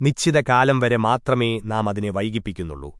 നിശ്ചിത കാലം വരെ മാത്രമേ നാം അതിനെ വൈകിപ്പിക്കുന്നുള്ളൂ.